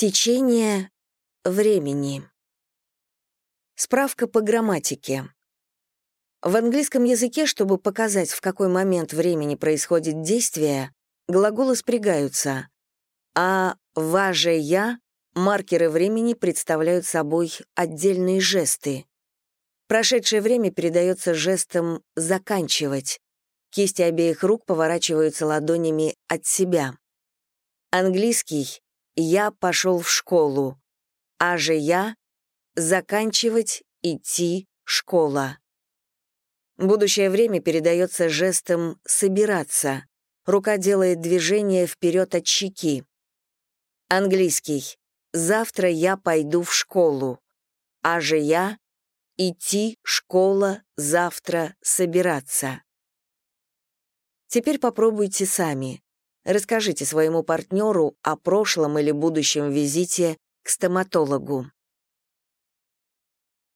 Течение времени. Справка по грамматике. В английском языке, чтобы показать, в какой момент времени происходит действие, глаголы спрягаются, а «важе я» маркеры времени представляют собой отдельные жесты. Прошедшее время передается жестом «заканчивать». Кисти обеих рук поворачиваются ладонями от себя. Английский «я пошел в школу», а же «я» — «заканчивать», «идти», «школа». Будущее время передается жестом «собираться». Рука делает движение вперед от щеки. Английский. «Завтра я пойду в школу». А же я «идти», «школа», «завтра», «собираться». Теперь попробуйте сами. Расскажите своему партнеру о прошлом или будущем визите к стоматологу.